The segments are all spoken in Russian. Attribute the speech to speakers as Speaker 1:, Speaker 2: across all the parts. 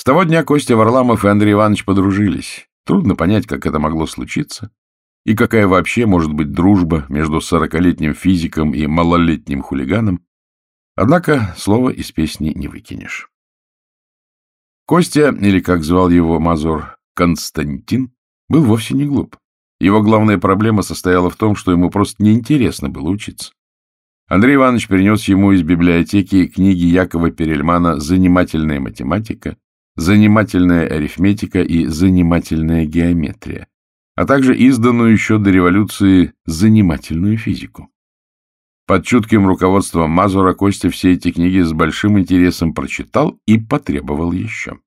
Speaker 1: С того дня Костя Варламов и Андрей Иванович подружились. Трудно понять, как это могло случиться, и какая вообще может быть дружба между сорокалетним физиком и малолетним хулиганом. Однако слова из песни не выкинешь. Костя, или, как звал его Мазур, Константин, был вовсе не глуп. Его главная проблема состояла в том, что ему просто неинтересно было учиться. Андрей Иванович принес ему из библиотеки книги Якова Перельмана «Занимательная математика», «Занимательная арифметика» и «Занимательная геометрия», а также изданную еще до революции «Занимательную физику». Под чутким руководством Мазура Костя все эти книги с большим интересом прочитал и потребовал еще.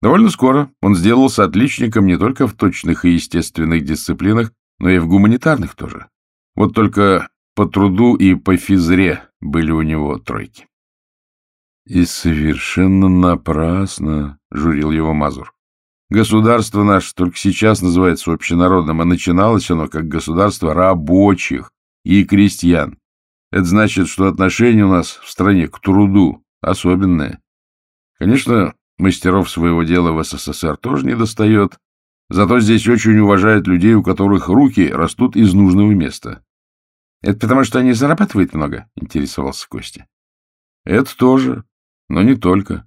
Speaker 1: Довольно скоро он сделался отличником не только в точных и естественных дисциплинах, но и в гуманитарных тоже. Вот только по труду и по физре были у него тройки. — И совершенно напрасно, — журил его Мазур. Государство наше только сейчас называется общенародным, а начиналось оно как государство рабочих и крестьян. Это значит, что отношение у нас в стране к труду особенное. Конечно, мастеров своего дела в СССР тоже не достает, зато здесь очень уважают людей, у которых руки растут из нужного места. — Это потому, что они зарабатывают много? — интересовался Костя. — Это тоже, но не только.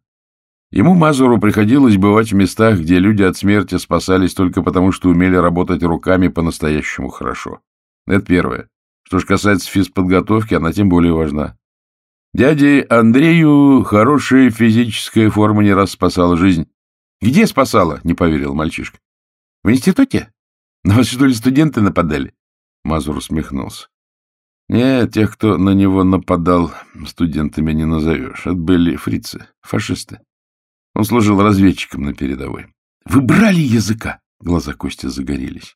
Speaker 1: Ему, Мазуру, приходилось бывать в местах, где люди от смерти спасались только потому, что умели работать руками по-настоящему хорошо. Это первое. Что ж касается физподготовки, она тем более важна. Дяде Андрею хорошая физическая форма не раз спасала жизнь. — Где спасала? — не поверил мальчишка. — В институте? На вас, что ли, студенты нападали? Мазур усмехнулся. — Нет, тех, кто на него нападал, студентами не назовешь. Это были фрицы, фашисты. Он служил разведчиком на передовой. — Вы брали языка? Глаза Кости загорелись.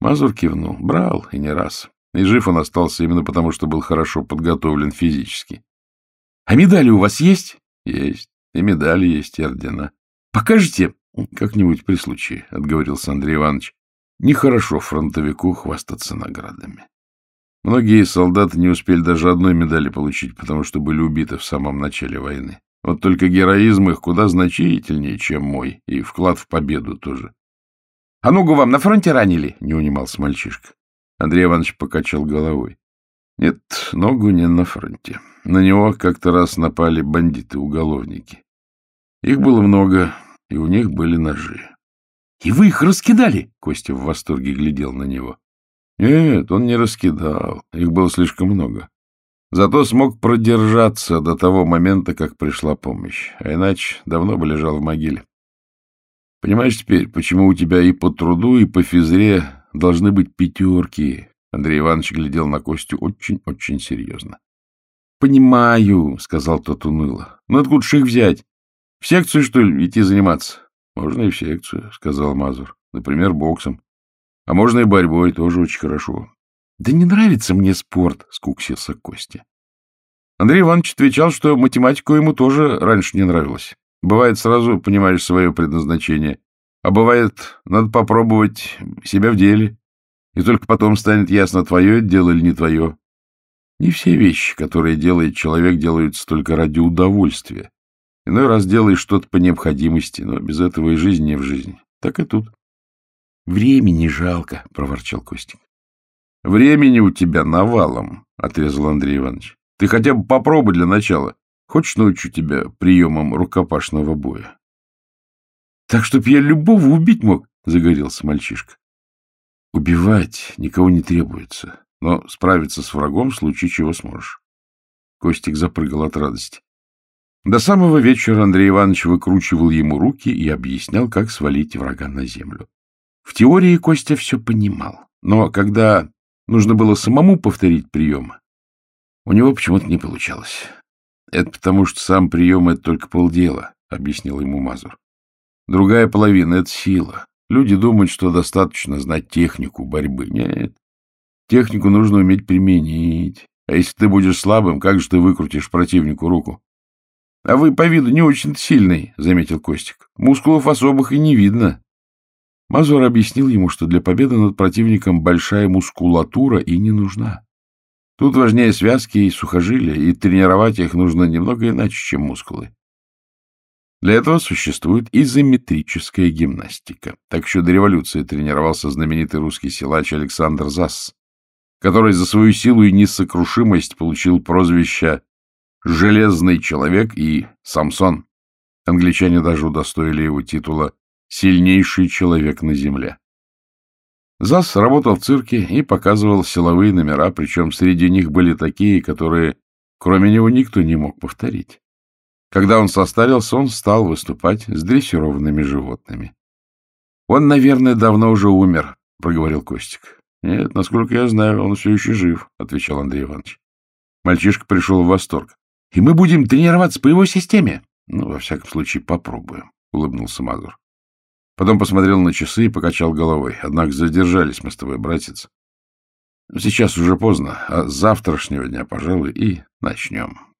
Speaker 1: Мазур кивнул. Брал, и не раз. И жив он остался именно потому, что был хорошо подготовлен физически. — А медали у вас есть? — Есть. И медали есть, и ордена. — Покажете? — Как-нибудь при случае, — отговорился Андрей Иванович. — Нехорошо фронтовику хвастаться наградами. Многие солдаты не успели даже одной медали получить, потому что были убиты в самом начале войны. Вот только героизм их куда значительнее, чем мой, и вклад в победу тоже. — А ногу вам на фронте ранили? — не унимался мальчишка. Андрей Иванович покачал головой. Нет, ногу не на фронте. На него как-то раз напали бандиты-уголовники. Их было много, и у них были ножи. — И вы их раскидали? — Костя в восторге глядел на него. — Нет, он не раскидал. Их было слишком много. Зато смог продержаться до того момента, как пришла помощь. А иначе давно бы лежал в могиле. Понимаешь теперь, почему у тебя и по труду, и по физре должны быть пятерки. Андрей Иванович глядел на Костю очень-очень серьезно. — Понимаю, — сказал тот уныло. — Но откуда же их взять? В секцию, что ли, идти заниматься? — Можно и в секцию, — сказал Мазур. — Например, боксом. А можно и борьбой, тоже очень хорошо. — Да не нравится мне спорт, — скуксился Костя. Андрей Иванович отвечал, что математику ему тоже раньше не нравилось. Бывает, сразу понимаешь свое предназначение. А бывает, надо попробовать себя в деле, и только потом станет ясно, твое дело или не твое. Не все вещи, которые делает человек, делаются только ради удовольствия. Иной раз делаешь что-то по необходимости, но без этого и жизнь не в жизни. Так и тут. — Времени жалко, — проворчал Костик. — Времени у тебя навалом, — отрезал Андрей Иванович. — Ты хотя бы попробуй для начала. Хочешь, научу тебя приемам рукопашного боя? — Так, чтоб я любого убить мог, — загорелся мальчишка. — Убивать никого не требуется, но справиться с врагом в случае чего сможешь. Костик запрыгал от радости. До самого вечера Андрей Иванович выкручивал ему руки и объяснял, как свалить врага на землю. В теории Костя все понимал, но когда нужно было самому повторить прием, у него почему-то не получалось. — Это потому, что сам прием — это только полдела, — объяснил ему Мазур. Другая половина — это сила. Люди думают, что достаточно знать технику борьбы. Нет. Технику нужно уметь применить. А если ты будешь слабым, как же ты выкрутишь противнику руку? — А вы по виду не очень сильный, — заметил Костик. — Мускулов особых и не видно. Мазур объяснил ему, что для победы над противником большая мускулатура и не нужна. Тут важнее связки и сухожилия, и тренировать их нужно немного иначе, чем мускулы. Для этого существует изометрическая гимнастика. Так еще до революции тренировался знаменитый русский силач Александр Засс, который за свою силу и несокрушимость получил прозвища «Железный человек» и «Самсон». Англичане даже удостоили его титула «Сильнейший человек на земле». Зас работал в цирке и показывал силовые номера, причем среди них были такие, которые, кроме него, никто не мог повторить. Когда он состарился, он стал выступать с дрессированными животными. — Он, наверное, давно уже умер, — проговорил Костик. — Нет, насколько я знаю, он все еще жив, — отвечал Андрей Иванович. Мальчишка пришел в восторг. — И мы будем тренироваться по его системе? — Ну, во всяком случае, попробуем, — улыбнулся Мазур. Потом посмотрел на часы и покачал головой. Однако задержались мы с тобой, братец. Сейчас уже поздно, а с завтрашнего дня, пожалуй, и начнем.